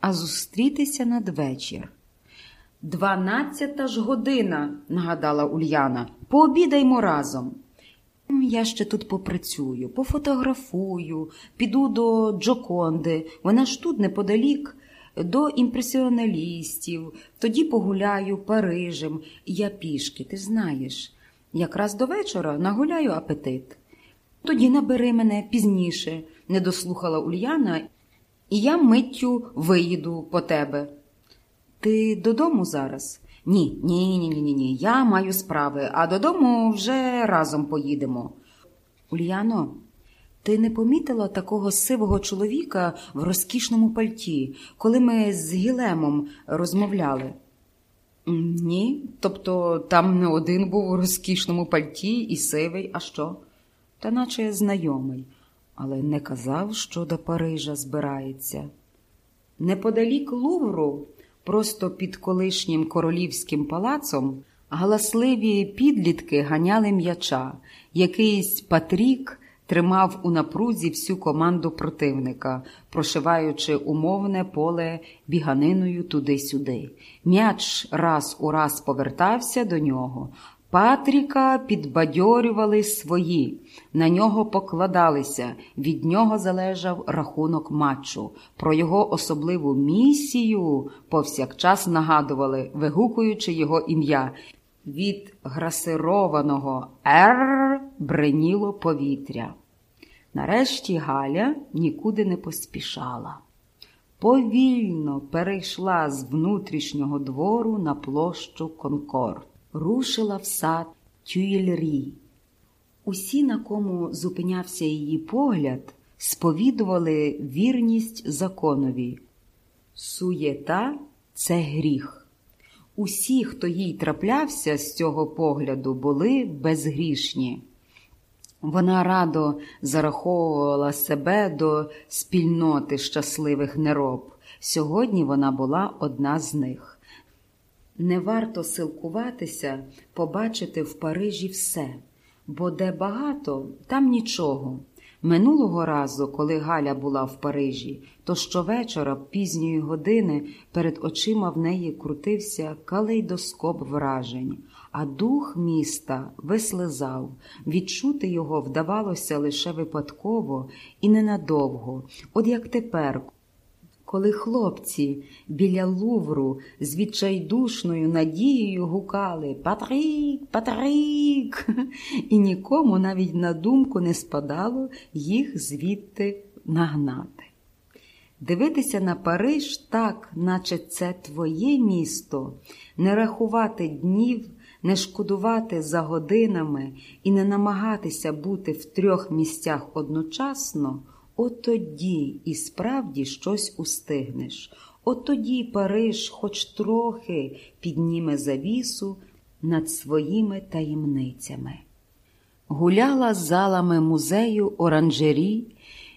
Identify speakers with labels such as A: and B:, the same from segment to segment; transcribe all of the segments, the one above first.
A: а зустрітися надвечір. Дванадцята ж година, нагадала Ульяна, пообідаймо разом. Я ще тут попрацюю, пофотографую, піду до Джоконди, вона ж тут неподалік, до імпресіоналістів, тоді погуляю Парижем. Я пішки, ти знаєш. Якраз до вечора нагуляю апетит. Тоді набери мене пізніше, не дослухала Ульяна, і я миттю виїду по тебе. Ти додому зараз? Ні, ні, ні, ні, ні. Я маю справи, а додому вже разом поїдемо. Ульяно, ти не помітила такого сивого чоловіка в розкішному пальті, коли ми з Гілемом розмовляли? Ні, тобто там не один був у розкішному пальті і сивий, а що? Та наче знайомий, але не казав, що до Парижа збирається. Неподалік Лувру Просто під колишнім королівським палацом галасливі підлітки ганяли м'яча. Якийсь Патрік тримав у напрузі всю команду противника, прошиваючи умовне поле біганиною туди-сюди. М'яч раз у раз повертався до нього, Патріка підбадьорювали свої, на нього покладалися, від нього залежав рахунок матчу. Про його особливу місію повсякчас нагадували, вигукуючи його ім'я. Від грасированого «Р» бреніло повітря. Нарешті Галя нікуди не поспішала. Повільно перейшла з внутрішнього двору на площу Конкорд рушила в сад Тюєльрі. Усі, на кому зупинявся її погляд, сповідували вірність законові. Суєта це гріх. Усі, хто їй траплявся з цього погляду, були безгрішні. Вона радо зараховувала себе до спільноти щасливих нероб. Сьогодні вона була одна з них. Не варто силкуватися побачити в Парижі все, бо де багато, там нічого. Минулого разу, коли Галя була в Парижі, то щовечора, пізньої години, перед очима в неї крутився калейдоскоп вражень, а дух міста вислизав. Відчути його вдавалося лише випадково і ненадовго, от як тепер коли хлопці біля Лувру з відчайдушною надією гукали Патрік, Патрік, і нікому навіть на думку не спадало їх звідти нагнати. Дивитися на Париж так, наче це твоє місто, не рахувати днів, не шкодувати за годинами і не намагатися бути в трьох місцях одночасно. От тоді і справді щось устигнеш. От тоді Париж хоч трохи підніме завісу над своїми таємницями. Гуляла залами музею оранжері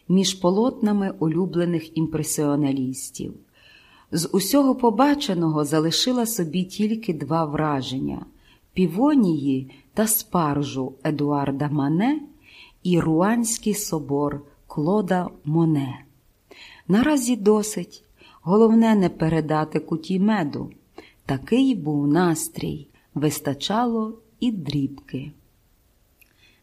A: між полотнами улюблених імпресіоналістів. З усього побаченого залишила собі тільки два враження півонії та спаржу Едуарда Мане і Руанський собор. Клода Моне. Наразі досить. Головне не передати куті меду. Такий був настрій, вистачало і дрібки.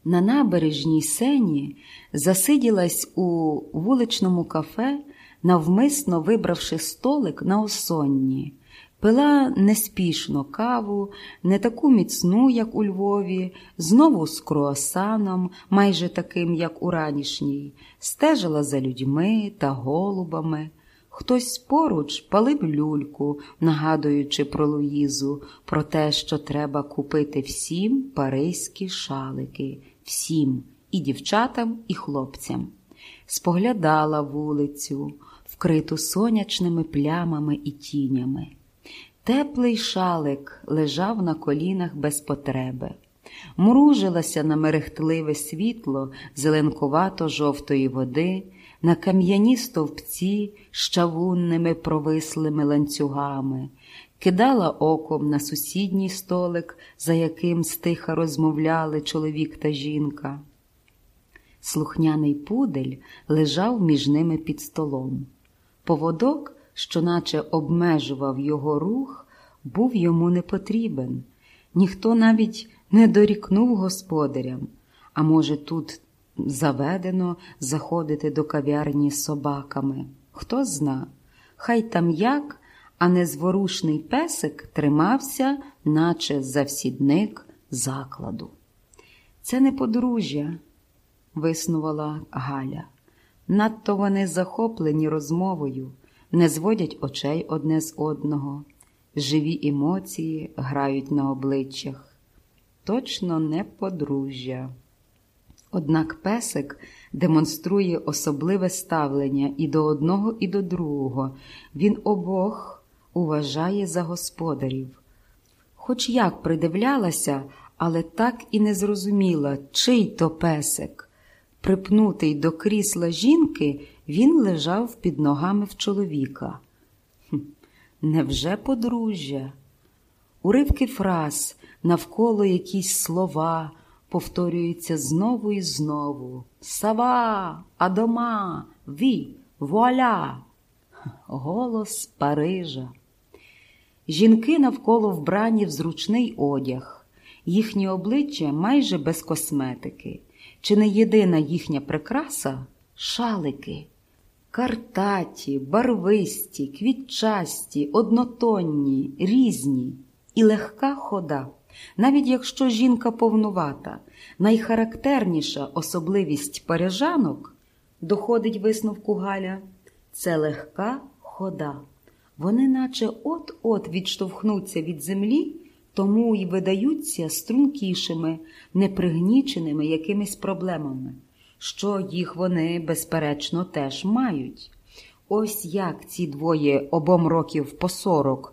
A: На набережній сені засиділась у вуличному кафе, навмисно вибравши столик на осонні. Пила неспішно каву, не таку міцну, як у Львові, знову з круасаном, майже таким, як у ранішній, стежила за людьми та голубами. Хтось поруч палив люльку, нагадуючи про Луїзу, про те, що треба купити всім паризькі шалики, всім, і дівчатам, і хлопцям. Споглядала вулицю, вкриту сонячними плямами і тінями. Теплий шалик лежав на колінах без потреби, мружилася на мерехтливе світло зеленкувато жовтої води, на кам'яні стовпці з чавунними провислими ланцюгами, кидала оком на сусідній столик, за яким стиха розмовляли чоловік та жінка. Слухняний пудель лежав між ними під столом. Поводок що наче обмежував його рух, був йому не потрібен. Ніхто навіть не дорікнув господарям, а може, тут заведено заходити до кав'ярні з собаками. Хто зна, хай там як, а незворушний песик тримався, наче завсідник закладу. Це не подружжя, виснувала Галя. Надто вони захоплені розмовою, не зводять очей одне з одного, живі емоції грають на обличчях. Точно не подружжя. Однак песик демонструє особливе ставлення і до одного, і до другого. Він обох уважає за господарів. Хоч як придивлялася, але так і не зрозуміла, чий то песик. Припнутий до крісла жінки, він лежав під ногами в чоловіка. Невже подружжя? Уривки фраз, навколо якісь слова повторюються знову і знову. Сава, адома, ві, вуаля. Голос Парижа. Жінки навколо вбрані в зручний одяг, їхні обличчя майже без косметики. Чи не єдина їхня прикраса шалики, картаті, барвисті, квітчасті, однотонні, різні і легка хода. Навіть якщо жінка повнувата, найхарактерніша особливість парижанок, доходить висновку Галя, це легка хода. Вони наче от-от відштовхнуться від землі, тому й видаються стрункішими, непригніченими якимись проблемами, що їх вони, безперечно, теж мають. Ось як ці двоє обом років по сорок